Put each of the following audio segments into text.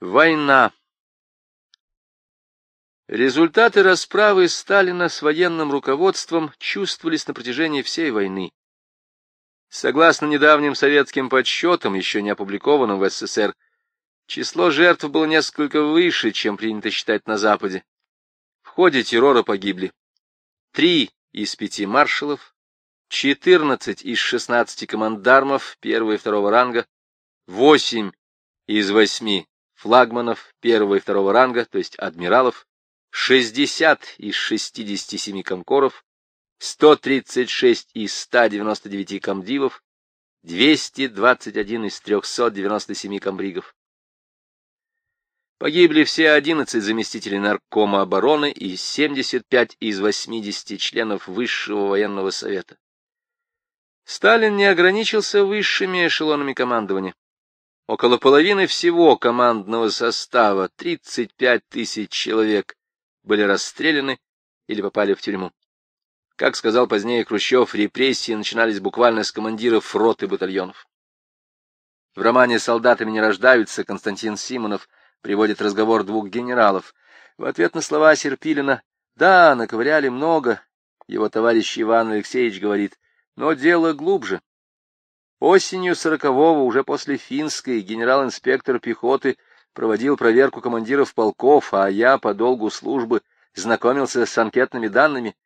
Война. Результаты расправы Сталина с военным руководством чувствовались на протяжении всей войны. Согласно недавним советским подсчетам, еще не опубликованным в СССР, число жертв было несколько выше, чем принято считать на Западе. В ходе террора погибли три из пяти маршалов, 14 из 16 командармов первого и второго ранга, 8 из 8 флагманов первого и второго ранга, то есть адмиралов, 60 из 67 комкоров, 136 из 199 комдивов, 221 из 397 комбригов. Погибли все 11 заместителей наркома обороны и 75 из 80 членов Высшего военного совета. Сталин не ограничился высшими эшелонами командования. Около половины всего командного состава, 35 тысяч человек, были расстреляны или попали в тюрьму. Как сказал позднее Хрущев, репрессии начинались буквально с командиров рот и батальонов. В романе «Солдатами не рождаются» Константин Симонов приводит разговор двух генералов. В ответ на слова Серпилина «Да, наковыряли много», его товарищ Иван Алексеевич говорит, но дело глубже. Осенью сорокового, уже после финской, генерал-инспектор пехоты проводил проверку командиров полков, а я по долгу службы знакомился с анкетными данными.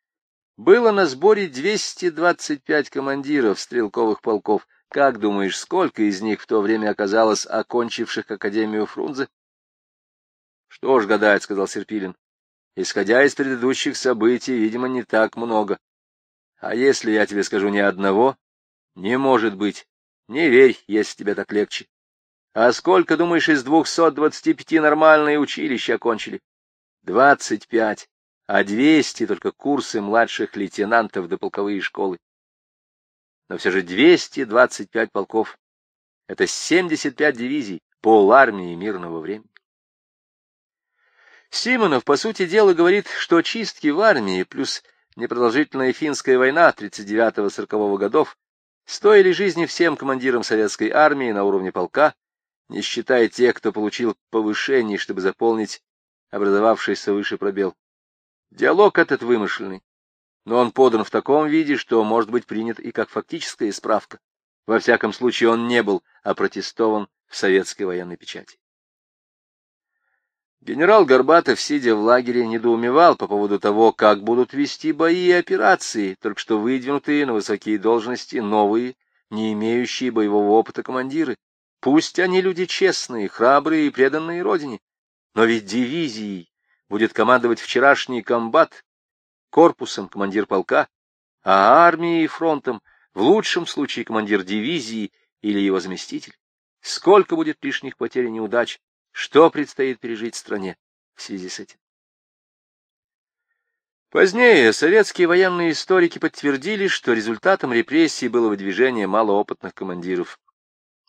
Было на сборе 225 командиров стрелковых полков. Как думаешь, сколько из них в то время оказалось окончивших Академию Фрунзе? — Что ж гадать, — сказал Серпилин. — Исходя из предыдущих событий, видимо, не так много. А если я тебе скажу ни одного? Не может быть. Не верь, если тебе так легче. А сколько, думаешь, из двухсот двадцати пяти нормальные училища окончили? Двадцать пять. А двести только курсы младших лейтенантов до полковые школы. Но все же двести двадцать пять полков. Это семьдесят пять дивизий, пол армии мирного времени. Симонов, по сути дела, говорит, что чистки в армии плюс непродолжительная финская война 39-40 годов стоили жизни всем командирам советской армии на уровне полка, не считая тех, кто получил повышение, чтобы заполнить образовавшийся выше пробел. Диалог этот вымышленный, но он подан в таком виде, что может быть принят и как фактическая справка. Во всяком случае, он не был опротестован в советской военной печати. Генерал Горбатов, сидя в лагере, недоумевал по поводу того, как будут вести бои и операции, только что выдвинутые на высокие должности новые, не имеющие боевого опыта командиры. Пусть они люди честные, храбрые и преданные родине, но ведь дивизией будет командовать вчерашний комбат, корпусом командир полка, а армией и фронтом в лучшем случае командир дивизии или его заместитель. Сколько будет лишних потерь и неудач, что предстоит пережить стране в связи с этим? Позднее советские военные историки подтвердили, что результатом репрессий было выдвижение малоопытных командиров.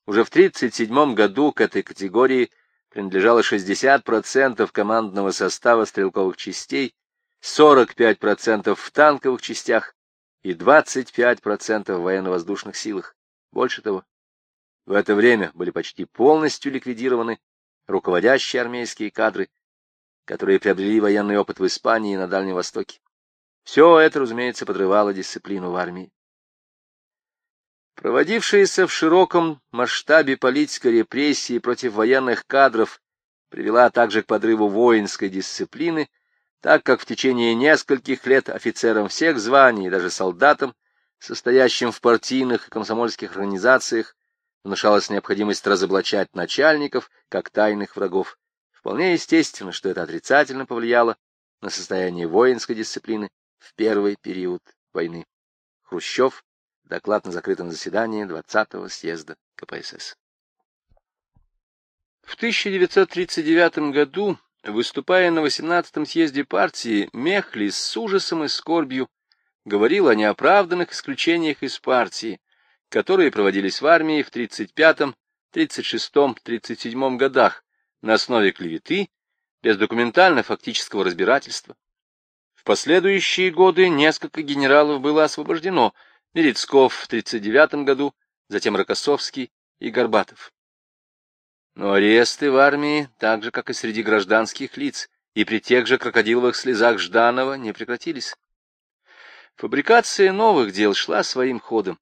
Уже в 1937 году к этой категории принадлежало 60% командного состава стрелковых частей, 45% в танковых частях и 25% в военно-воздушных силах. Больше того, в это время были почти полностью ликвидированы руководящие армейские кадры, которые приобрели военный опыт в Испании и на Дальнем Востоке. Все это, разумеется, подрывало дисциплину в армии. Проводившаяся в широком масштабе политика репрессии против военных кадров привела также к подрыву воинской дисциплины, так как в течение нескольких лет офицерам всех званий даже солдатам, состоящим в партийных и комсомольских организациях, внушалась необходимость разоблачать начальников как тайных врагов. Вполне естественно, что это отрицательно повлияло на состояние воинской дисциплины в первый период войны. Хрущев. Доклад на закрытом заседании 20-го съезда КПСС. В 1939 году, выступая на 18-м съезде партии, Мехлис с ужасом и скорбью говорил о неоправданных исключениях из партии, которые проводились в армии в 35-м, 36-м, 37-м годах на основе клеветы, без документально-фактического разбирательства. В последующие годы несколько генералов было освобождено, Мерецков в 39 году, затем Рокоссовский и Горбатов. Но аресты в армии, так же, как и среди гражданских лиц, и при тех же крокодиловых слезах Жданова не прекратились. Фабрикация новых дел шла своим ходом.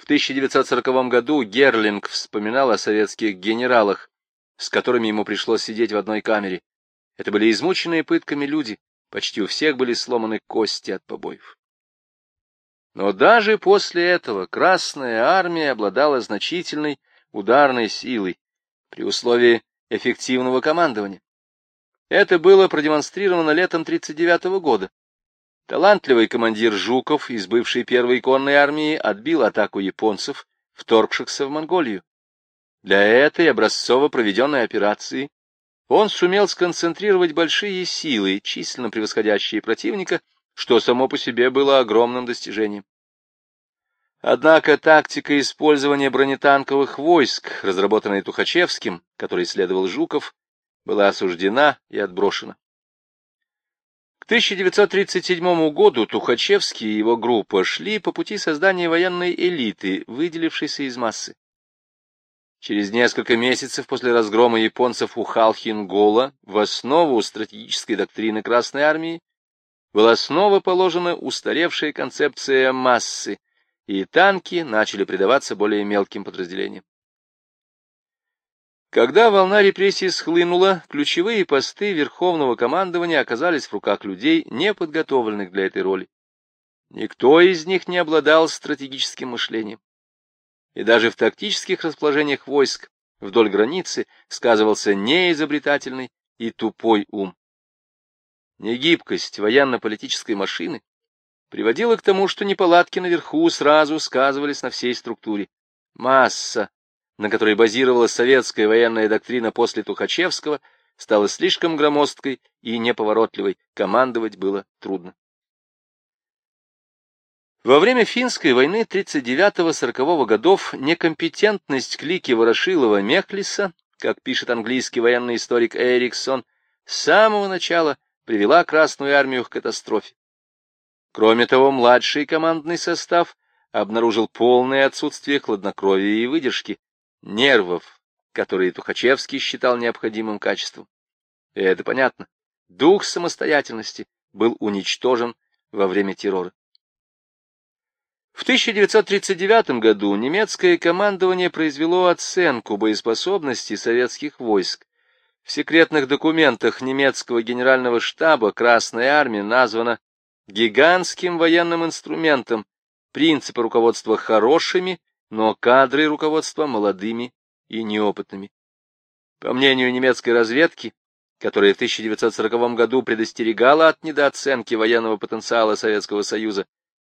В 1940 году Герлинг вспоминал о советских генералах, с которыми ему пришлось сидеть в одной камере. Это были измученные пытками люди, почти у всех были сломаны кости от побоев. Но даже после этого Красная Армия обладала значительной ударной силой при условии эффективного командования. Это было продемонстрировано летом 1939 года. Талантливый командир Жуков из бывшей первой конной армии отбил атаку японцев, вторгшихся в Монголию. Для этой образцово проведенной операции он сумел сконцентрировать большие силы, численно превосходящие противника, что само по себе было огромным достижением. Однако тактика использования бронетанковых войск, разработанная Тухачевским, который следовал Жуков, была осуждена и отброшена. К 1937 году Тухачевский и его группа шли по пути создания военной элиты, выделившейся из массы. Через несколько месяцев после разгрома японцев у Халхингола в основу стратегической доктрины Красной Армии была снова положена устаревшая концепция массы, и танки начали придаваться более мелким подразделениям. Когда волна репрессий схлынула, ключевые посты Верховного командования оказались в руках людей, не подготовленных для этой роли. Никто из них не обладал стратегическим мышлением. И даже в тактических расположениях войск вдоль границы сказывался неизобретательный и тупой ум. Негибкость военно-политической машины приводила к тому, что неполадки наверху сразу сказывались на всей структуре. Масса на которой базировалась советская военная доктрина после Тухачевского, стала слишком громоздкой и неповоротливой, командовать было трудно. Во время финской войны 39-40 годов некомпетентность клики Ворошилова-Мехлиса, как пишет английский военный историк Эриксон, с самого начала привела Красную армию к катастрофе. Кроме того, младший командный состав обнаружил полное отсутствие хладнокровия и выдержки, нервов, которые Тухачевский считал необходимым качеством. И это понятно. Дух самостоятельности был уничтожен во время террора. В 1939 году немецкое командование произвело оценку боеспособности советских войск. В секретных документах немецкого генерального штаба Красная Армия названа гигантским военным инструментом, принципы руководства хорошими но кадры руководства молодыми и неопытными. По мнению немецкой разведки, которая в 1940 году предостерегала от недооценки военного потенциала Советского Союза,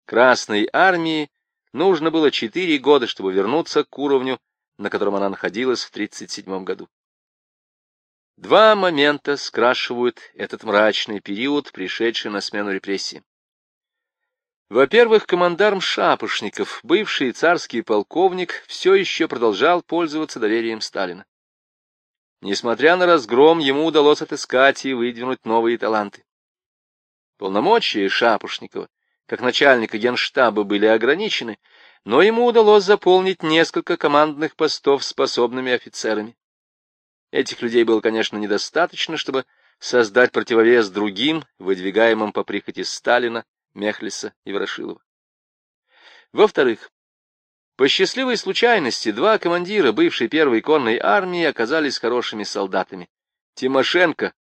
Красной армии нужно было четыре года, чтобы вернуться к уровню, на котором она находилась в 1937 году. Два момента скрашивают этот мрачный период, пришедший на смену репрессиям. Во-первых, командарм Шапошников, бывший царский полковник, все еще продолжал пользоваться доверием Сталина. Несмотря на разгром, ему удалось отыскать и выдвинуть новые таланты. Полномочия Шапошникова, как начальника генштаба, были ограничены, но ему удалось заполнить несколько командных постов способными офицерами. Этих людей было, конечно, недостаточно, чтобы создать противовес другим, выдвигаемым по прихоти Сталина, Мехлиса и Ворошилова. Во-вторых, по счастливой случайности два командира бывшей первой конной армии оказались хорошими солдатами. Тимошенко,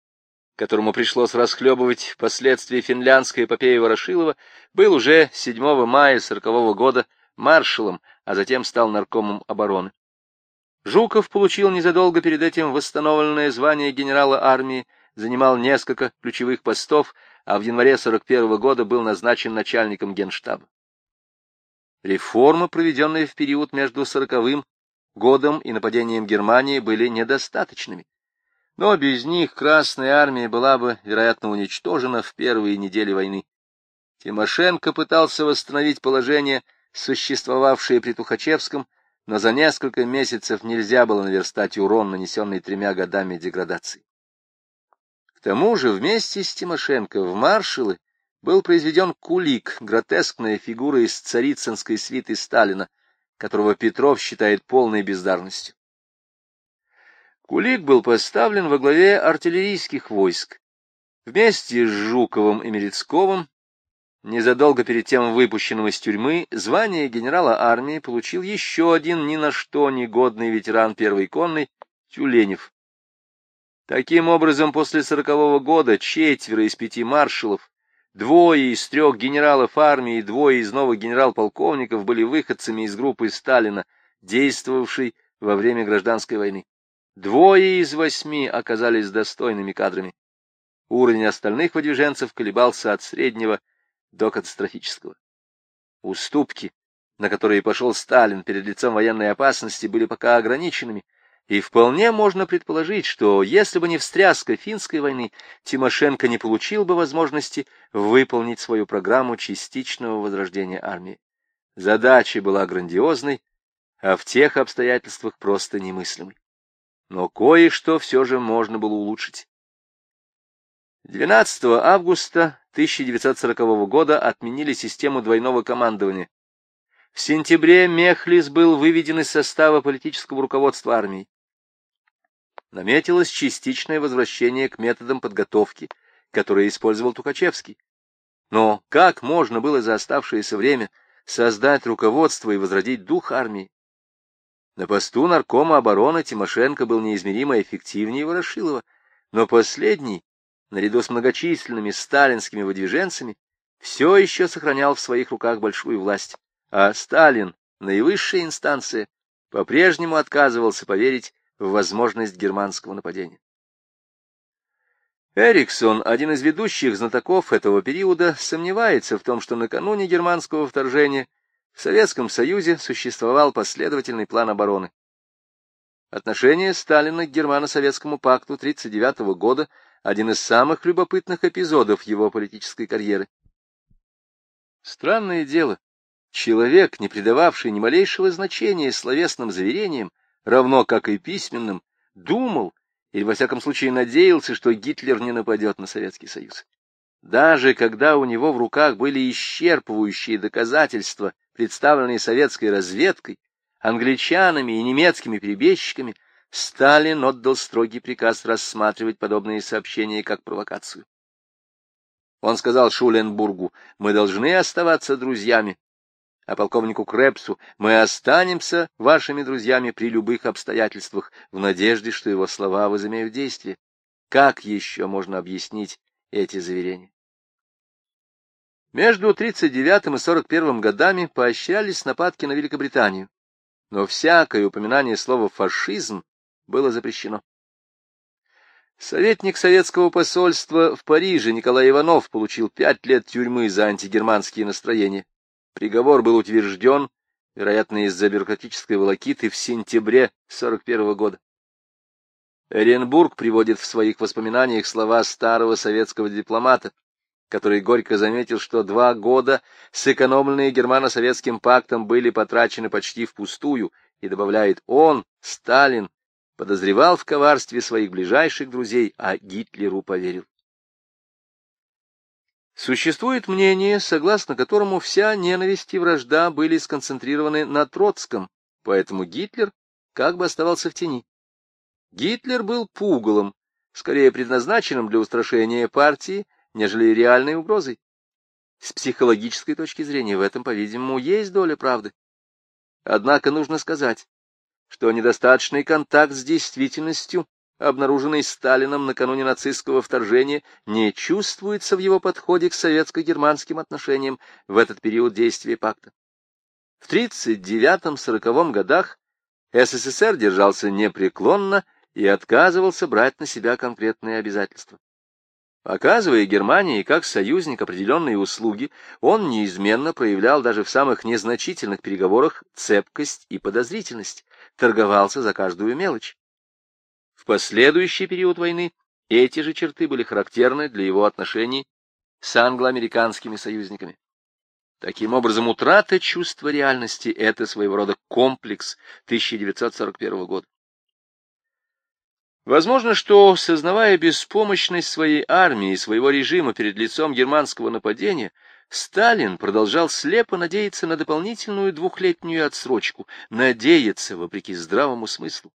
которому пришлось расхлебывать последствия финляндской эпопеи Ворошилова, был уже 7 мая 40 -го года маршалом, а затем стал наркомом обороны. Жуков получил незадолго перед этим восстановленное звание генерала армии, занимал несколько ключевых постов, а в январе 41 года был назначен начальником генштаба. Реформы, проведенные в период между сороковым годом и нападением Германии, были недостаточными. Но без них Красная Армия была бы, вероятно, уничтожена в первые недели войны. Тимошенко пытался восстановить положение, существовавшее при Тухачевском, но за несколько месяцев нельзя было наверстать урон, нанесенный тремя годами деградации. Тому же вместе с Тимошенко в маршалы был произведен Кулик, гротескная фигура из царицынской свиты Сталина, которого Петров считает полной бездарностью. Кулик был поставлен во главе артиллерийских войск. Вместе с Жуковым и Мерецковым, незадолго перед тем выпущенным из тюрьмы, звание генерала армии получил еще один ни на что негодный ветеран первой конной Тюленев. Таким образом, после сорокового года четверо из пяти маршалов, двое из трех генералов армии и двое из новых генерал-полковников были выходцами из группы Сталина, действовавшей во время гражданской войны. Двое из восьми оказались достойными кадрами. Уровень остальных выдвиженцев колебался от среднего до катастрофического. Уступки, на которые пошел Сталин перед лицом военной опасности, были пока ограниченными, и вполне можно предположить, что если бы не встряска финской войны, Тимошенко не получил бы возможности выполнить свою программу частичного возрождения армии. Задача была грандиозной, а в тех обстоятельствах просто немыслимой. Но кое-что все же можно было улучшить. 12 августа 1940 года отменили систему двойного командования. В сентябре Мехлис был выведен из состава политического руководства армии наметилось частичное возвращение к методам подготовки, которые использовал Тухачевский. Но как можно было за оставшееся время создать руководство и возродить дух армии? На посту наркома обороны Тимошенко был неизмеримо эффективнее Ворошилова, но последний, наряду с многочисленными сталинскими выдвиженцами, все еще сохранял в своих руках большую власть, а Сталин, наивысшая инстанция, по-прежнему отказывался поверить в возможность германского нападения. Эриксон, один из ведущих знатоков этого периода, сомневается в том, что накануне германского вторжения в Советском Союзе существовал последовательный план обороны. Отношение Сталина к германо-советскому пакту 1939 года – один из самых любопытных эпизодов его политической карьеры. Странное дело, человек, не придававший ни малейшего значения словесным заверениям, равно как и письменным, думал, или во всяком случае надеялся, что Гитлер не нападет на Советский Союз. Даже когда у него в руках были исчерпывающие доказательства, представленные советской разведкой, англичанами и немецкими перебежчиками, Сталин отдал строгий приказ рассматривать подобные сообщения как провокацию. Он сказал Шуленбургу, мы должны оставаться друзьями, а полковнику Крепсу мы останемся вашими друзьями при любых обстоятельствах, в надежде, что его слова возымеют действие. Как еще можно объяснить эти заверения? Между 39 и 41 годами поощрялись нападки на Великобританию, но всякое упоминание слова «фашизм» было запрещено. Советник советского посольства в Париже Николай Иванов получил пять лет тюрьмы за антигерманские настроения. Приговор был утвержден, вероятно, из-за бюрократической волокиты, в сентябре 41 года. Оренбург приводит в своих воспоминаниях слова старого советского дипломата, который горько заметил, что два года, сэкономленные германо-советским пактом, были потрачены почти впустую, и добавляет «он, Сталин, подозревал в коварстве своих ближайших друзей, а Гитлеру поверил». Существует мнение, согласно которому вся ненависть и вражда были сконцентрированы на Троцком, поэтому Гитлер как бы оставался в тени. Гитлер был пугалом, скорее предназначенным для устрашения партии, нежели реальной угрозой. С психологической точки зрения в этом, по-видимому, есть доля правды. Однако нужно сказать, что недостаточный контакт с действительностью обнаруженный Сталином накануне нацистского вторжения, не чувствуется в его подходе к советско-германским отношениям в этот период действия пакта. В 1939-1940 годах СССР держался непреклонно и отказывался брать на себя конкретные обязательства. Оказывая Германии как союзник определенные услуги, он неизменно проявлял даже в самых незначительных переговорах цепкость и подозрительность, торговался за каждую мелочь. В последующий период войны эти же черты были характерны для его отношений с англо-американскими союзниками. Таким образом, утрата чувства реальности — это своего рода комплекс 1941 года. Возможно, что, сознавая беспомощность своей армии и своего режима перед лицом германского нападения, Сталин продолжал слепо надеяться на дополнительную двухлетнюю отсрочку, надеяться, вопреки здравому смыслу.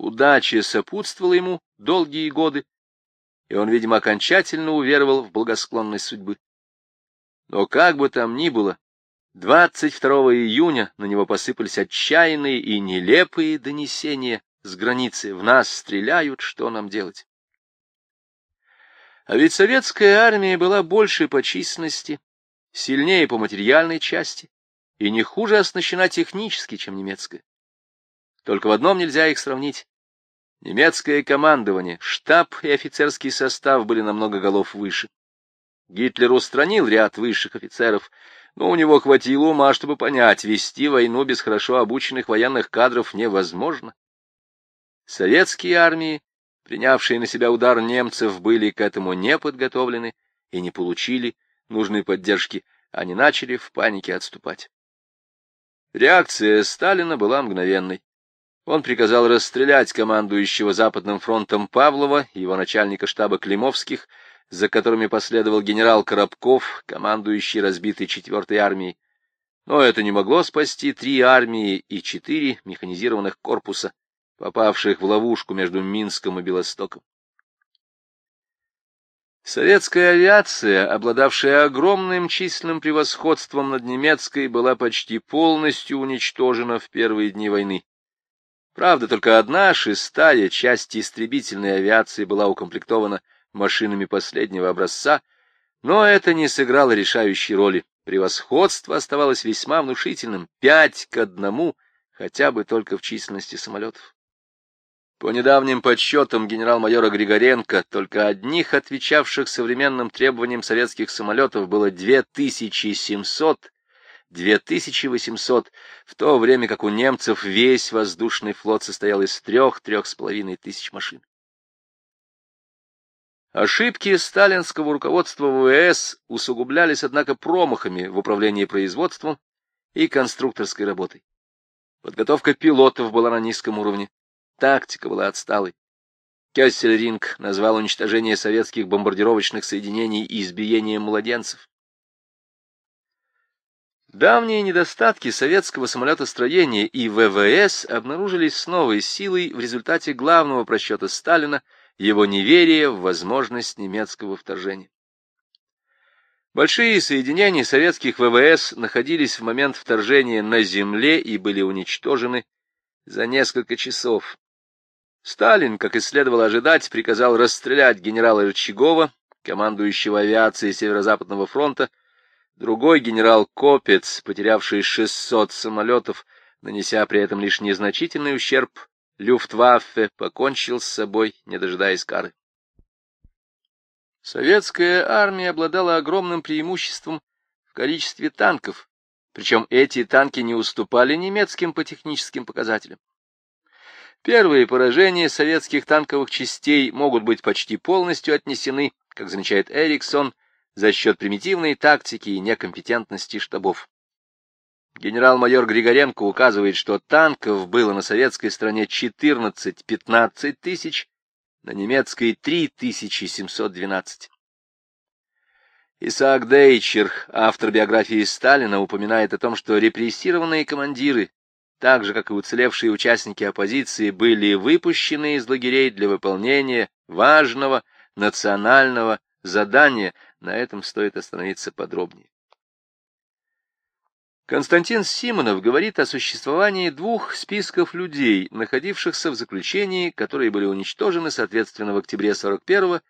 Удача сопутствовала ему долгие годы, и он, видимо, окончательно уверовал в благосклонность судьбы. Но как бы там ни было, 22 июня на него посыпались отчаянные и нелепые донесения с границы. В нас стреляют, что нам делать? А ведь советская армия была больше по численности, сильнее по материальной части и не хуже оснащена технически, чем немецкая. Только в одном нельзя их сравнить. Немецкое командование, штаб и офицерский состав были намного голов выше. Гитлер устранил ряд высших офицеров, но у него хватило ума, чтобы понять, вести войну без хорошо обученных военных кадров невозможно. Советские армии, принявшие на себя удар немцев, были к этому не подготовлены и не получили нужной поддержки, они начали в панике отступать. Реакция Сталина была мгновенной. Он приказал расстрелять командующего Западным фронтом Павлова и его начальника штаба Климовских, за которыми последовал генерал Коробков, командующий разбитой 4-й армией. Но это не могло спасти три армии и четыре механизированных корпуса, попавших в ловушку между Минском и Белостоком. Советская авиация, обладавшая огромным численным превосходством над немецкой, была почти полностью уничтожена в первые дни войны. Правда, только одна шестая часть истребительной авиации была укомплектована машинами последнего образца, но это не сыграло решающей роли. Превосходство оставалось весьма внушительным — пять к одному, хотя бы только в численности самолетов. По недавним подсчетам генерал-майора Григоренко, только одних отвечавших современным требованиям советских самолетов было 2700 2800, в то время как у немцев весь воздушный флот состоял из трех-трех с половиной тысяч машин. Ошибки сталинского руководства ВВС усугублялись, однако, промахами в управлении производством и конструкторской работой. Подготовка пилотов была на низком уровне, тактика была отсталой. Кёссельринг назвал уничтожение советских бомбардировочных соединений избиением младенцев. Давние недостатки советского самолетостроения и ВВС обнаружились с новой силой в результате главного просчета Сталина, его неверия в возможность немецкого вторжения. Большие соединения советских ВВС находились в момент вторжения на земле и были уничтожены за несколько часов. Сталин, как и следовало ожидать, приказал расстрелять генерала Рычагова, командующего авиацией Северо-Западного фронта, Другой генерал Копец, потерявший 600 самолетов, нанеся при этом лишь незначительный ущерб, Люфтваффе покончил с собой, не дожидаясь кары. Советская армия обладала огромным преимуществом в количестве танков, причем эти танки не уступали немецким по техническим показателям. Первые поражения советских танковых частей могут быть почти полностью отнесены, как замечает Эриксон, за счет примитивной тактики и некомпетентности штабов. Генерал-майор Григоренко указывает, что танков было на советской стороне 14-15 тысяч, на немецкой 3712. Исаак Дейчер, автор биографии Сталина, упоминает о том, что репрессированные командиры, так же, как и уцелевшие участники оппозиции, были выпущены из лагерей для выполнения важного национального задания — на этом стоит остановиться подробнее. Константин Симонов говорит о существовании двух списков людей, находившихся в заключении, которые были уничтожены, соответственно, в октябре 41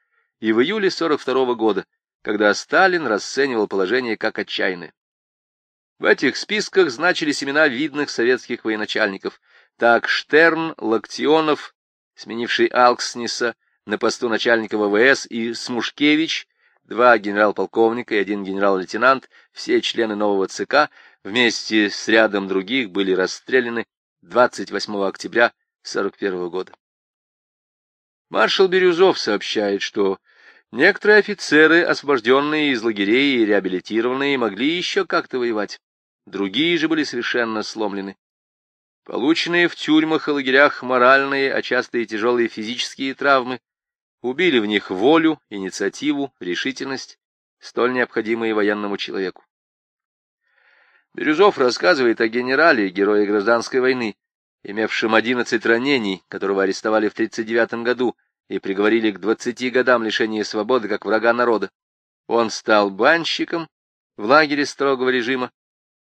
и в июле 42 года, когда Сталин расценивал положение как отчаянное. В этих списках значились имена видных советских военачальников. Так Штерн, Локтионов, сменивший Алкснеса на посту начальника ВВС, и Смушкевич, два генерал-полковника и один генерал-лейтенант, все члены нового ЦК, вместе с рядом других были расстреляны 28 октября 1941 года. Маршал Бирюзов сообщает, что некоторые офицеры, освобожденные из лагерей и реабилитированные, могли еще как-то воевать. Другие же были совершенно сломлены. Полученные в тюрьмах и лагерях моральные, а часто и тяжелые физические травмы убили в них волю, инициативу, решительность, столь необходимые военному человеку. Бирюзов рассказывает о генерале, герое гражданской войны, имевшим 11 ранений, которого арестовали в 1939 году и приговорили к 20 годам лишения свободы как врага народа. Он стал банщиком в лагере строгого режима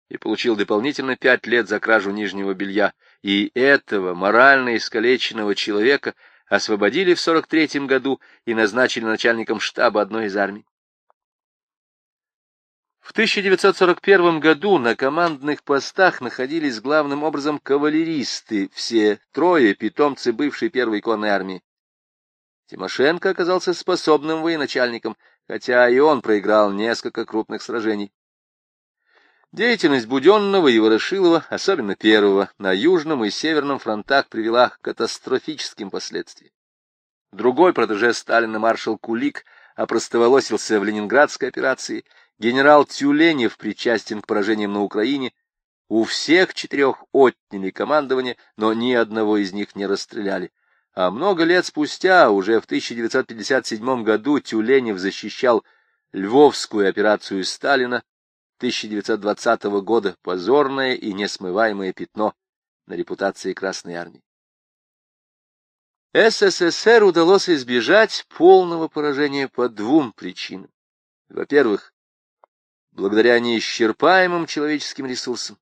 и получил дополнительно пять лет за кражу нижнего белья, и этого морально искалеченного человека освободили в 43 году и назначили начальником штаба одной из армий. В 1941 году на командных постах находились главным образом кавалеристы, все трое питомцы бывшей первой конной армии. Тимошенко оказался способным военачальником, хотя и он проиграл несколько крупных сражений. Деятельность Буденного и Ворошилова, особенно первого, на Южном и Северном фронтах привела к катастрофическим последствиям. Другой протеже Сталина маршал Кулик опростоволосился в Ленинградской операции, генерал Тюленев причастен к поражениям на Украине, у всех четырех отняли командование, но ни одного из них не расстреляли. А много лет спустя, уже в 1957 году, Тюленев защищал Львовскую операцию Сталина, 1920 года позорное и несмываемое пятно на репутации Красной Армии. СССР удалось избежать полного поражения по двум причинам. Во-первых, благодаря неисчерпаемым человеческим ресурсам.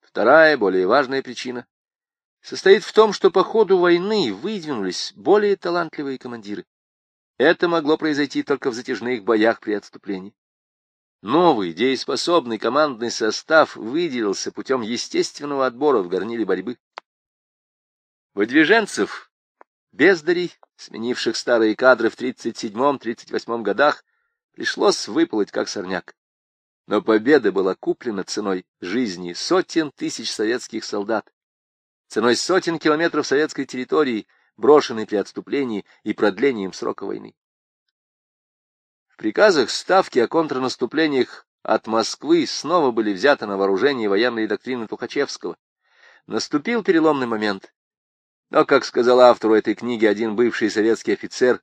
Вторая, более важная причина, состоит в том, что по ходу войны выдвинулись более талантливые командиры. Это могло произойти только в затяжных боях при отступлении. Новый, дееспособный командный состав выделился путем естественного отбора в горниле борьбы. Выдвиженцев, бездарей, сменивших старые кадры в 37-38 годах, пришлось выплыть как сорняк. Но победа была куплена ценой жизни сотен тысяч советских солдат, ценой сотен километров советской территории, брошенной при отступлении и продлением срока войны. Приказах Ставки о контрнаступлениях от Москвы снова были взяты на вооружение военные доктрины Тухачевского. Наступил переломный момент. Но, как сказал автору этой книги один бывший советский офицер,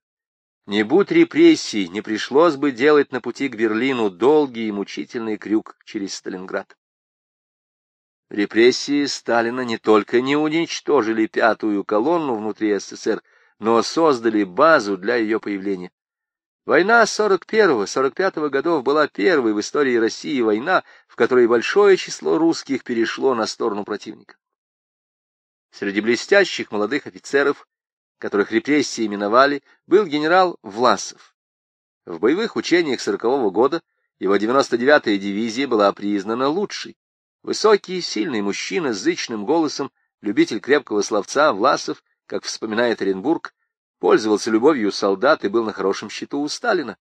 не будь репрессий, не пришлось бы делать на пути к Берлину долгий и мучительный крюк через Сталинград. Репрессии Сталина не только не уничтожили пятую колонну внутри СССР, но создали базу для ее появления. Война 41-45 годов была первой в истории России война, в которой большое число русских перешло на сторону противника. Среди блестящих молодых офицеров, которых репрессии именовали, был генерал Власов. В боевых учениях 40-го года его 99-я дивизия была признана лучшей. Высокий, сильный мужчина с зычным голосом, любитель крепкого словца Власов, как вспоминает Оренбург, пользовался любовью солдат и был на хорошем счету у Сталина,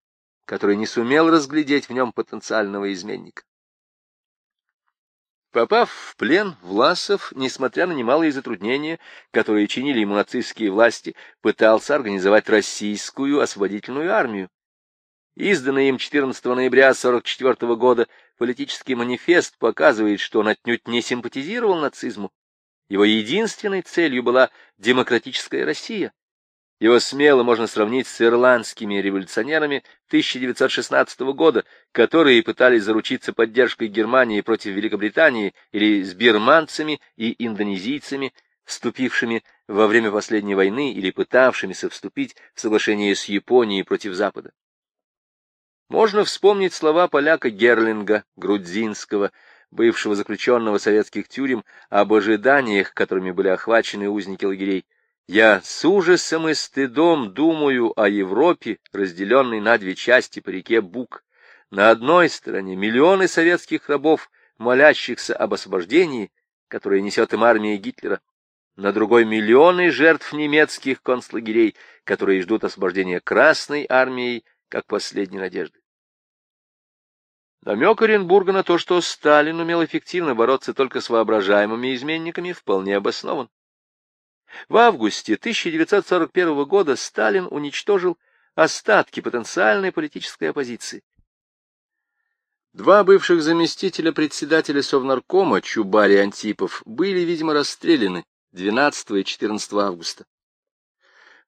который не сумел разглядеть в нем потенциального изменника. Попав в плен, Власов, несмотря на немалые затруднения, которые чинили ему нацистские власти, пытался организовать российскую освободительную армию. Изданный им 14 ноября 1944 года политический манифест показывает, что он отнюдь не симпатизировал нацизму. Его единственной целью была демократическая Россия, его смело можно сравнить с ирландскими революционерами 1916 года, которые пытались заручиться поддержкой Германии против Великобритании, или с бирманцами и индонезийцами, вступившими во время последней войны или пытавшимися вступить в соглашение с Японией против Запада. Можно вспомнить слова поляка Герлинга, Грудзинского, бывшего заключенного советских тюрем, об ожиданиях, которыми были охвачены узники лагерей. Я с ужасом и стыдом думаю о Европе, разделенной на две части по реке Бук. На одной стороне миллионы советских рабов, молящихся об освобождении, которое несет им армия Гитлера. На другой миллионы жертв немецких концлагерей, которые ждут освобождения Красной армией, как последней надежды. Намек Оренбурга на то, что Сталин умел эффективно бороться только с воображаемыми изменниками, вполне обоснован. В августе 1941 года Сталин уничтожил остатки потенциальной политической оппозиции. Два бывших заместителя председателя Совнаркома, Чубарь и Антипов, были, видимо, расстреляны 12 и 14 августа.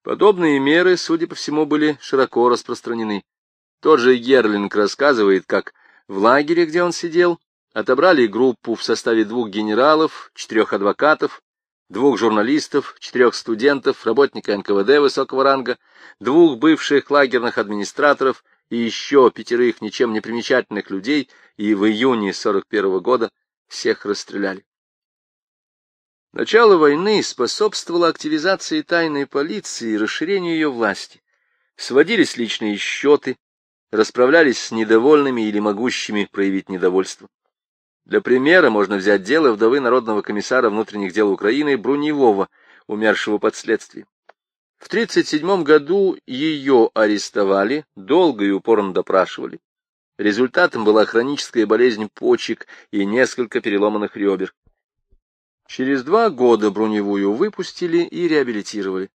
Подобные меры, судя по всему, были широко распространены. Тот же Герлинг рассказывает, как в лагере, где он сидел, отобрали группу в составе двух генералов, четырех адвокатов, двух журналистов, четырех студентов, работника НКВД высокого ранга, двух бывших лагерных администраторов и еще пятерых ничем не примечательных людей, и в июне 41 -го года всех расстреляли. Начало войны способствовало активизации тайной полиции и расширению ее власти. Сводились личные счеты, расправлялись с недовольными или могущими проявить недовольство. Для примера можно взять дело вдовы Народного комиссара внутренних дел Украины Бруневого, умершего под следствием. В 1937 году ее арестовали, долго и упорно допрашивали. Результатом была хроническая болезнь почек и несколько переломанных ребер. Через два года Бруневую выпустили и реабилитировали.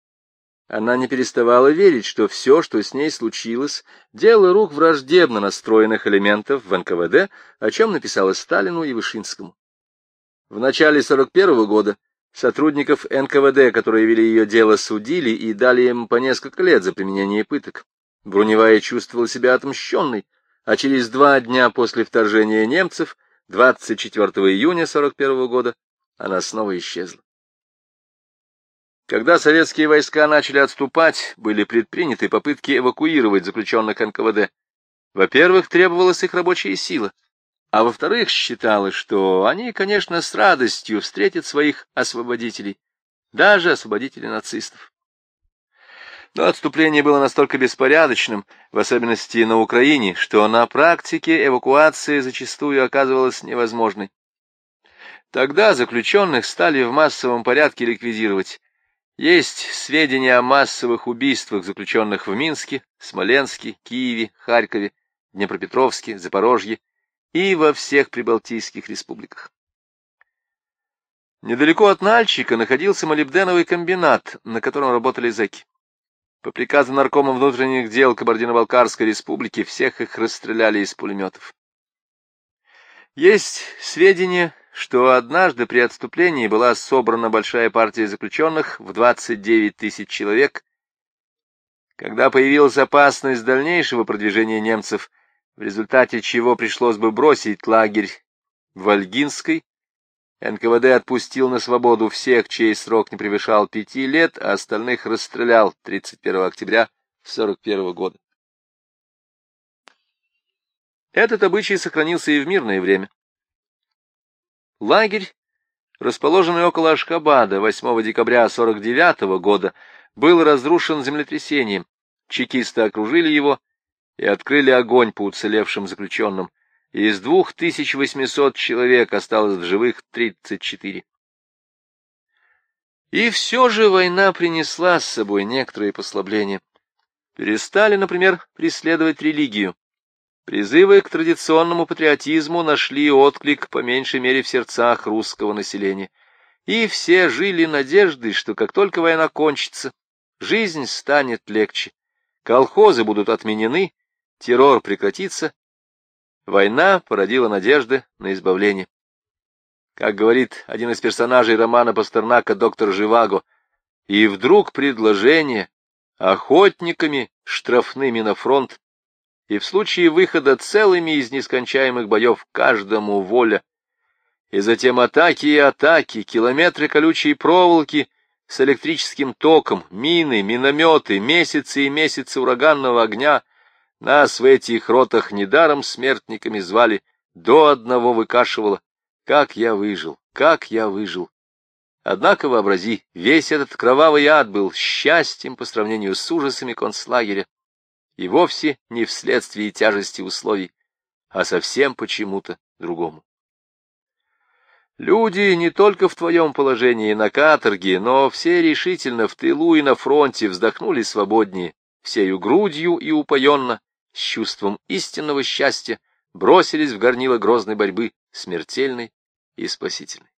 Она не переставала верить, что все, что с ней случилось, дело рук враждебно настроенных элементов в НКВД, о чем написала Сталину и Вышинскому. В начале 41 -го года сотрудников НКВД, которые вели ее дело, судили и дали им по несколько лет за применение пыток. Бруневая чувствовала себя отмщенной, а через два дня после вторжения немцев, 24 июня 41 -го года, она снова исчезла. Когда советские войска начали отступать, были предприняты попытки эвакуировать заключенных НКВД. Во-первых, требовалась их рабочая сила, а во-вторых, считалось, что они, конечно, с радостью встретят своих освободителей, даже освободителей нацистов. Но отступление было настолько беспорядочным, в особенности на Украине, что на практике эвакуация зачастую оказывалась невозможной. Тогда заключенных стали в массовом порядке ликвидировать, есть сведения о массовых убийствах заключенных в Минске, Смоленске, Киеве, Харькове, Днепропетровске, Запорожье и во всех прибалтийских республиках. Недалеко от Нальчика находился молибденовый комбинат, на котором работали зэки. По приказу наркома внутренних дел Кабардино-Балкарской республики всех их расстреляли из пулеметов. Есть сведения что однажды при отступлении была собрана большая партия заключенных в 29 тысяч человек. Когда появилась опасность дальнейшего продвижения немцев, в результате чего пришлось бы бросить лагерь в Ольгинской, НКВД отпустил на свободу всех, чей срок не превышал пяти лет, а остальных расстрелял 31 октября 1941 года. Этот обычай сохранился и в мирное время. Лагерь, расположенный около Ашхабада 8 декабря 49 года, был разрушен землетрясением. Чекисты окружили его и открыли огонь по уцелевшим заключенным. Из 2800 человек осталось в живых 34. И все же война принесла с собой некоторые послабления. Перестали, например, преследовать религию. Призывы к традиционному патриотизму нашли отклик по меньшей мере в сердцах русского населения. И все жили надеждой, что как только война кончится, жизнь станет легче, колхозы будут отменены, террор прекратится. Война породила надежды на избавление. Как говорит один из персонажей романа Пастернака доктор Живаго, и вдруг предложение охотниками штрафными на фронт и в случае выхода целыми из нескончаемых боев каждому воля. И затем атаки и атаки, километры колючей проволоки с электрическим током, мины, минометы, месяцы и месяцы ураганного огня. Нас в этих ротах недаром смертниками звали, до одного выкашивало. Как я выжил, как я выжил. Однако вообрази, весь этот кровавый ад был счастьем по сравнению с ужасами концлагеря и вовсе не вследствие тяжести условий, а совсем почему-то другому. Люди не только в твоем положении на каторге, но все решительно в тылу и на фронте вздохнули свободнее, всею грудью и упоенно, с чувством истинного счастья, бросились в горнило грозной борьбы, смертельной и спасительной.